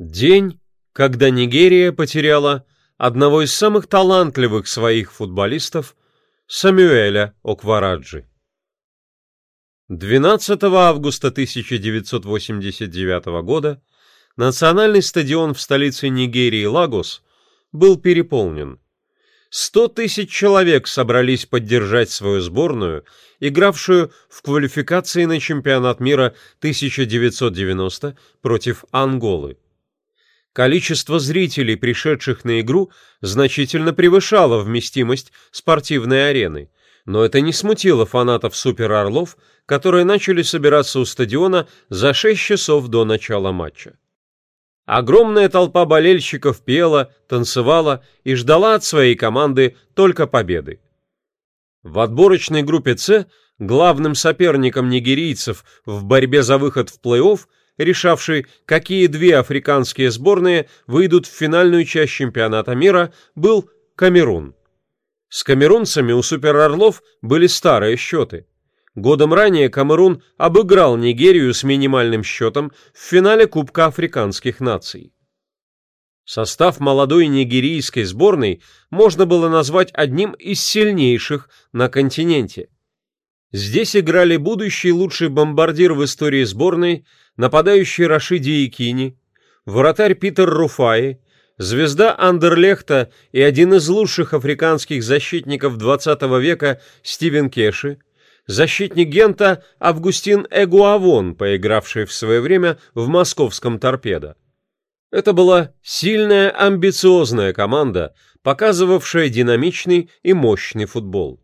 День, когда Нигерия потеряла одного из самых талантливых своих футболистов Самюэля Оквараджи. 12 августа 1989 года национальный стадион в столице Нигерии Лагос был переполнен. 100 тысяч человек собрались поддержать свою сборную, игравшую в квалификации на чемпионат мира 1990 против Анголы. Количество зрителей, пришедших на игру, значительно превышало вместимость спортивной арены, но это не смутило фанатов Супер Орлов, которые начали собираться у стадиона за 6 часов до начала матча. Огромная толпа болельщиков пела, танцевала и ждала от своей команды только победы. В отборочной группе «С» главным соперником нигерийцев в борьбе за выход в плей-офф, решавший, какие две африканские сборные выйдут в финальную часть чемпионата мира, был Камерун. С камерунцами у Супер-Орлов были старые счеты. Годом ранее Камерун обыграл Нигерию с минимальным счетом в финале Кубка африканских наций. Состав молодой нигерийской сборной можно было назвать одним из сильнейших на континенте. Здесь играли будущий лучший бомбардир в истории сборной, нападающий Рашиди Якини, вратарь Питер Руфаи, звезда Андерлехта и один из лучших африканских защитников XX века Стивен Кеши, защитник Гента Августин Эгуавон, поигравший в свое время в московском торпедо. Это была сильная, амбициозная команда, показывавшая динамичный и мощный футбол.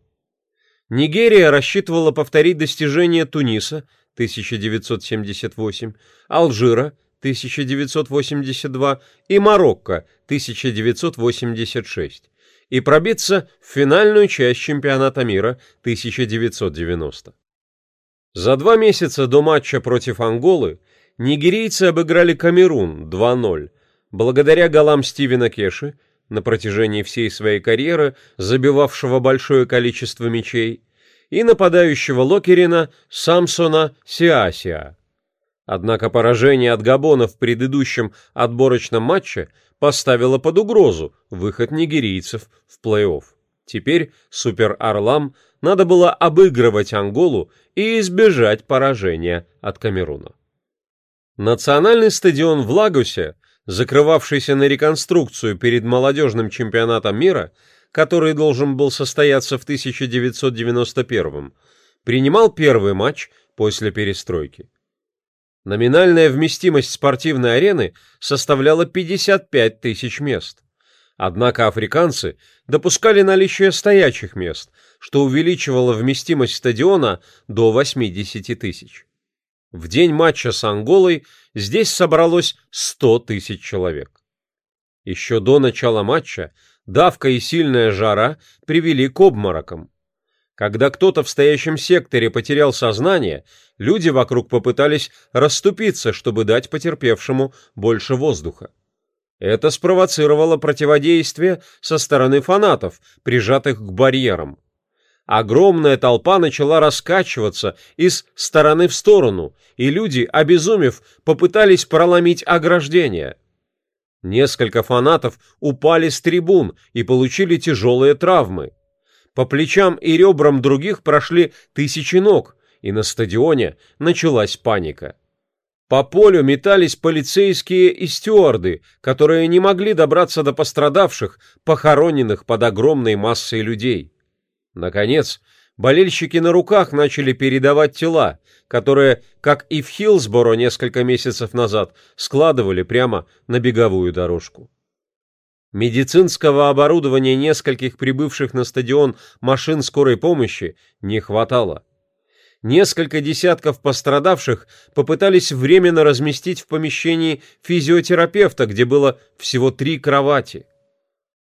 Нигерия рассчитывала повторить достижения Туниса 1978, Алжира 1982 и Марокко 1986 и пробиться в финальную часть чемпионата мира 1990. За два месяца до матча против Анголы нигерийцы обыграли Камерун 2-0, благодаря голам Стивена Кеши, на протяжении всей своей карьеры забивавшего большое количество мячей, и нападающего Локерина Самсона Сиасия. Однако поражение от Габона в предыдущем отборочном матче поставило под угрозу выход нигерийцев в плей-офф. Теперь Супер-Орлам надо было обыгрывать Анголу и избежать поражения от Камеруна. Национальный стадион в Лагосе, закрывавшийся на реконструкцию перед молодежным чемпионатом мира, который должен был состояться в 1991 принимал первый матч после перестройки. Номинальная вместимость спортивной арены составляла 55 тысяч мест. Однако африканцы допускали наличие стоячих мест, что увеличивало вместимость стадиона до 80 тысяч. В день матча с Анголой здесь собралось 100 тысяч человек. Еще до начала матча давка и сильная жара привели к обморокам. Когда кто-то в стоящем секторе потерял сознание, люди вокруг попытались расступиться, чтобы дать потерпевшему больше воздуха. Это спровоцировало противодействие со стороны фанатов, прижатых к барьерам. Огромная толпа начала раскачиваться из стороны в сторону, и люди, обезумев, попытались проломить ограждение. Несколько фанатов упали с трибун и получили тяжелые травмы. По плечам и ребрам других прошли тысячи ног, и на стадионе началась паника. По полю метались полицейские и стюарды, которые не могли добраться до пострадавших, похороненных под огромной массой людей. Наконец, болельщики на руках начали передавать тела, которые, как и в Хилсборо несколько месяцев назад, складывали прямо на беговую дорожку. Медицинского оборудования нескольких прибывших на стадион машин скорой помощи не хватало. Несколько десятков пострадавших попытались временно разместить в помещении физиотерапевта, где было всего три кровати.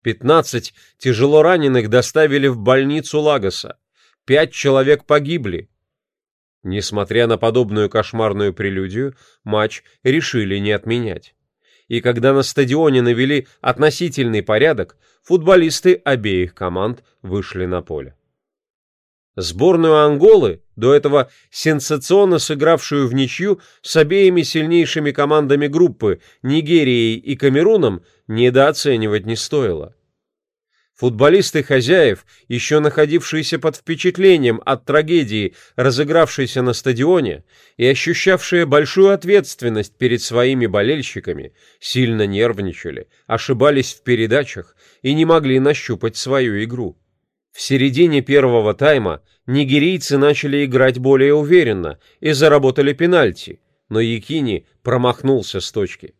15 тяжело раненых доставили в больницу Лагоса. Пять человек погибли. Несмотря на подобную кошмарную прелюдию, матч решили не отменять и когда на стадионе навели относительный порядок, футболисты обеих команд вышли на поле. Сборную Анголы, до этого сенсационно сыгравшую в ничью с обеими сильнейшими командами группы Нигерией и Камеруном, недооценивать не стоило. Футболисты хозяев, еще находившиеся под впечатлением от трагедии, разыгравшейся на стадионе, и ощущавшие большую ответственность перед своими болельщиками, сильно нервничали, ошибались в передачах и не могли нащупать свою игру. В середине первого тайма нигерийцы начали играть более уверенно и заработали пенальти, но Якини промахнулся с точки.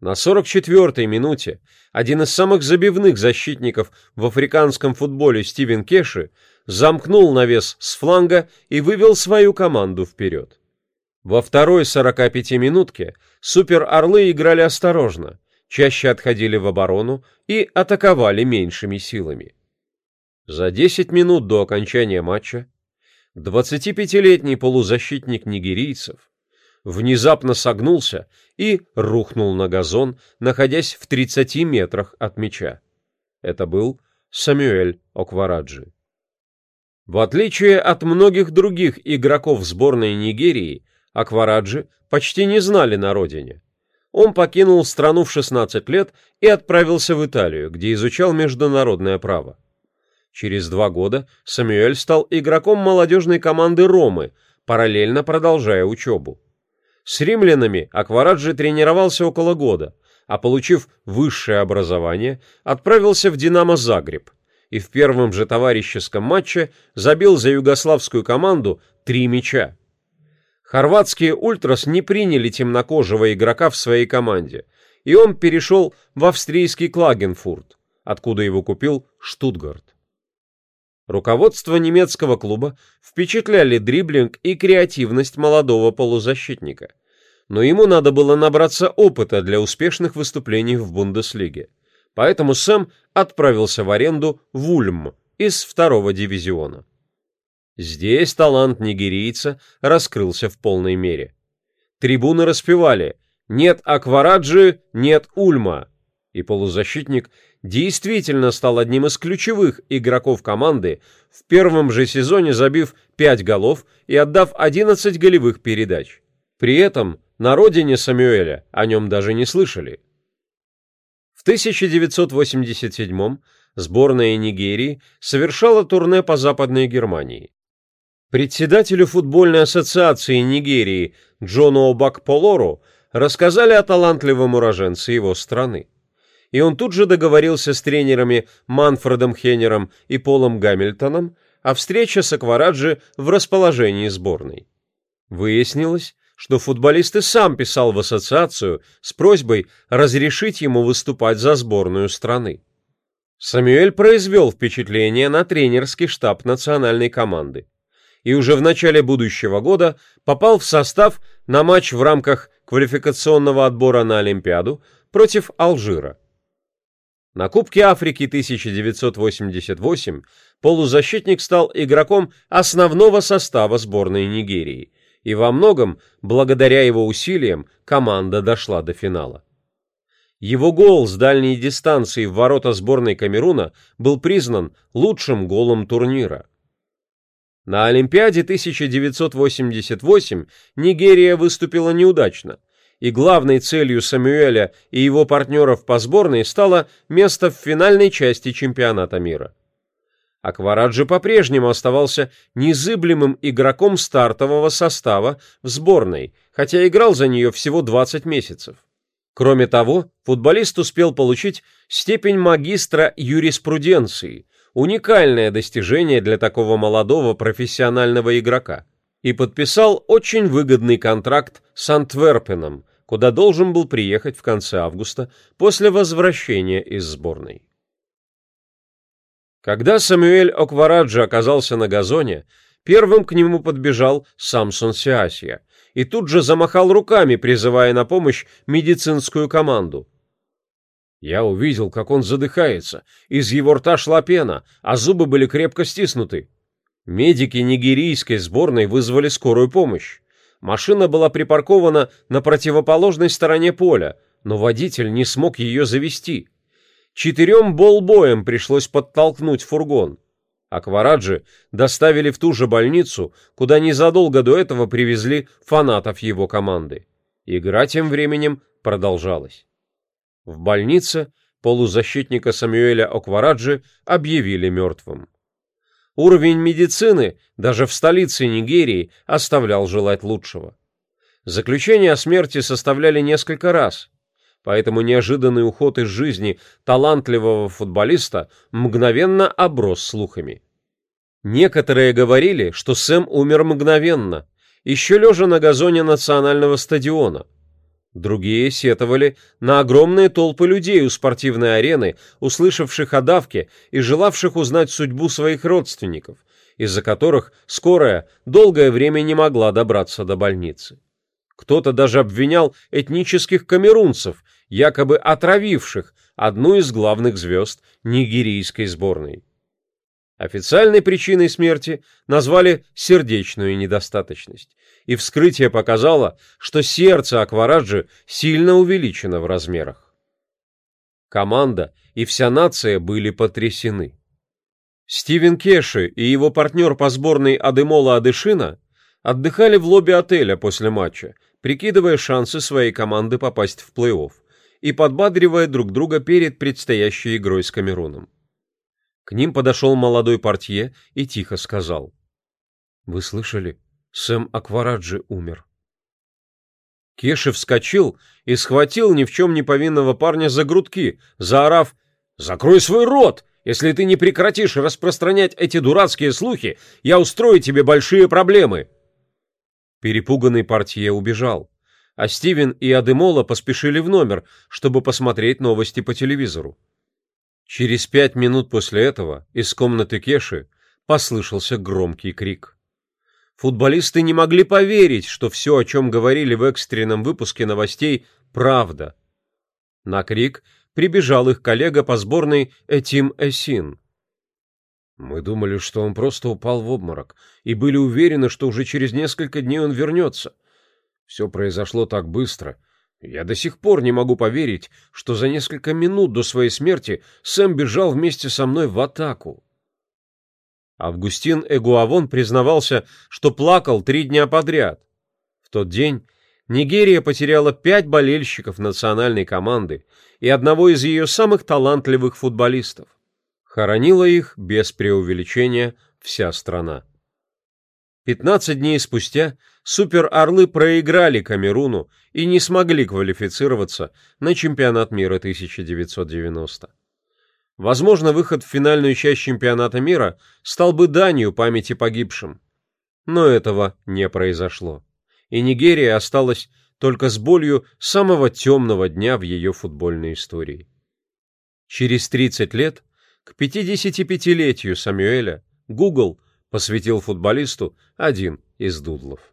На 44-й минуте один из самых забивных защитников в африканском футболе Стивен Кеши замкнул навес с фланга и вывел свою команду вперед. Во второй 45-минутке супер-орлы играли осторожно, чаще отходили в оборону и атаковали меньшими силами. За 10 минут до окончания матча 25-летний полузащитник нигерийцев внезапно согнулся и рухнул на газон, находясь в 30 метрах от мяча. Это был Самюэль Оквараджи. В отличие от многих других игроков сборной Нигерии, Аквараджи почти не знали на родине. Он покинул страну в 16 лет и отправился в Италию, где изучал международное право. Через два года Самюэль стал игроком молодежной команды Ромы, параллельно продолжая учебу. С римлянами Аквараджи тренировался около года, а получив высшее образование, отправился в «Динамо Загреб» и в первом же товарищеском матче забил за югославскую команду три мяча. Хорватские ультрас не приняли темнокожего игрока в своей команде, и он перешел в австрийский Клагенфурт, откуда его купил Штутгарт. Руководство немецкого клуба впечатляли дриблинг и креативность молодого полузащитника. Но ему надо было набраться опыта для успешных выступлений в Бундеслиге. Поэтому Сэм отправился в аренду в Ульм из второго дивизиона. Здесь талант нигерийца раскрылся в полной мере. Трибуны распевали «Нет Аквараджи, нет Ульма», и полузащитник действительно стал одним из ключевых игроков команды, в первом же сезоне забив 5 голов и отдав 11 голевых передач. При этом на родине Самюэля о нем даже не слышали. В 1987 сборная Нигерии совершала турне по Западной Германии. Председателю футбольной ассоциации Нигерии Джону Обакполору рассказали о талантливом уроженце его страны и он тут же договорился с тренерами Манфредом Хеннером и Полом Гамильтоном о встрече с Аквараджи в расположении сборной. Выяснилось, что футболист и сам писал в ассоциацию с просьбой разрешить ему выступать за сборную страны. Самюэль произвел впечатление на тренерский штаб национальной команды и уже в начале будущего года попал в состав на матч в рамках квалификационного отбора на Олимпиаду против Алжира. На Кубке Африки 1988 полузащитник стал игроком основного состава сборной Нигерии, и во многом, благодаря его усилиям, команда дошла до финала. Его гол с дальней дистанции в ворота сборной Камеруна был признан лучшим голом турнира. На Олимпиаде 1988 Нигерия выступила неудачно – и главной целью Самуэля и его партнеров по сборной стало место в финальной части чемпионата мира. Аквараджи по-прежнему оставался незыблемым игроком стартового состава в сборной, хотя играл за нее всего 20 месяцев. Кроме того, футболист успел получить степень магистра юриспруденции, уникальное достижение для такого молодого профессионального игрока, и подписал очень выгодный контракт с Антверпеном, куда должен был приехать в конце августа после возвращения из сборной. Когда Самуэль Оквараджи оказался на газоне, первым к нему подбежал Самсон Сиасия и тут же замахал руками, призывая на помощь медицинскую команду. Я увидел, как он задыхается, из его рта шла пена, а зубы были крепко стиснуты. Медики нигерийской сборной вызвали скорую помощь. Машина была припаркована на противоположной стороне поля, но водитель не смог ее завести. Четырем болбоем пришлось подтолкнуть фургон. Аквараджи доставили в ту же больницу, куда незадолго до этого привезли фанатов его команды. Игра тем временем продолжалась. В больнице полузащитника Самюэля Оквараджи объявили мертвым. Уровень медицины даже в столице Нигерии оставлял желать лучшего. Заключения о смерти составляли несколько раз, поэтому неожиданный уход из жизни талантливого футболиста мгновенно оброс слухами. Некоторые говорили, что Сэм умер мгновенно, еще лежа на газоне национального стадиона. Другие сетовали на огромные толпы людей у спортивной арены, услышавших о давке и желавших узнать судьбу своих родственников, из-за которых скорая долгое время не могла добраться до больницы. Кто-то даже обвинял этнических камерунцев, якобы отравивших одну из главных звезд нигерийской сборной. Официальной причиной смерти назвали сердечную недостаточность, и вскрытие показало, что сердце Аквараджи сильно увеличено в размерах. Команда и вся нация были потрясены. Стивен Кеши и его партнер по сборной Адемола Адышина отдыхали в лобби отеля после матча, прикидывая шансы своей команды попасть в плей-офф и подбадривая друг друга перед предстоящей игрой с Камеруном. К ним подошел молодой портье и тихо сказал. «Вы слышали? Сэм Аквараджи умер». Кеши вскочил и схватил ни в чем не повинного парня за грудки, заорав «Закрой свой рот! Если ты не прекратишь распространять эти дурацкие слухи, я устрою тебе большие проблемы!» Перепуганный портье убежал, а Стивен и Адемола поспешили в номер, чтобы посмотреть новости по телевизору. Через пять минут после этого из комнаты Кеши послышался громкий крик. Футболисты не могли поверить, что все, о чем говорили в экстренном выпуске новостей, правда. На крик прибежал их коллега по сборной Этим Эсин. Мы думали, что он просто упал в обморок, и были уверены, что уже через несколько дней он вернется. Все произошло так быстро — я до сих пор не могу поверить, что за несколько минут до своей смерти Сэм бежал вместе со мной в атаку. Августин Эгуавон признавался, что плакал три дня подряд. В тот день Нигерия потеряла пять болельщиков национальной команды и одного из ее самых талантливых футболистов. Хоронила их, без преувеличения, вся страна. 15 дней спустя Супер-Орлы проиграли Камеруну и не смогли квалифицироваться на чемпионат мира 1990. Возможно, выход в финальную часть чемпионата мира стал бы данью памяти погибшим. Но этого не произошло. И Нигерия осталась только с болью самого темного дня в ее футбольной истории. Через 30 лет, к 55-летию Самюэля, Google посвятил футболисту один из дудлов.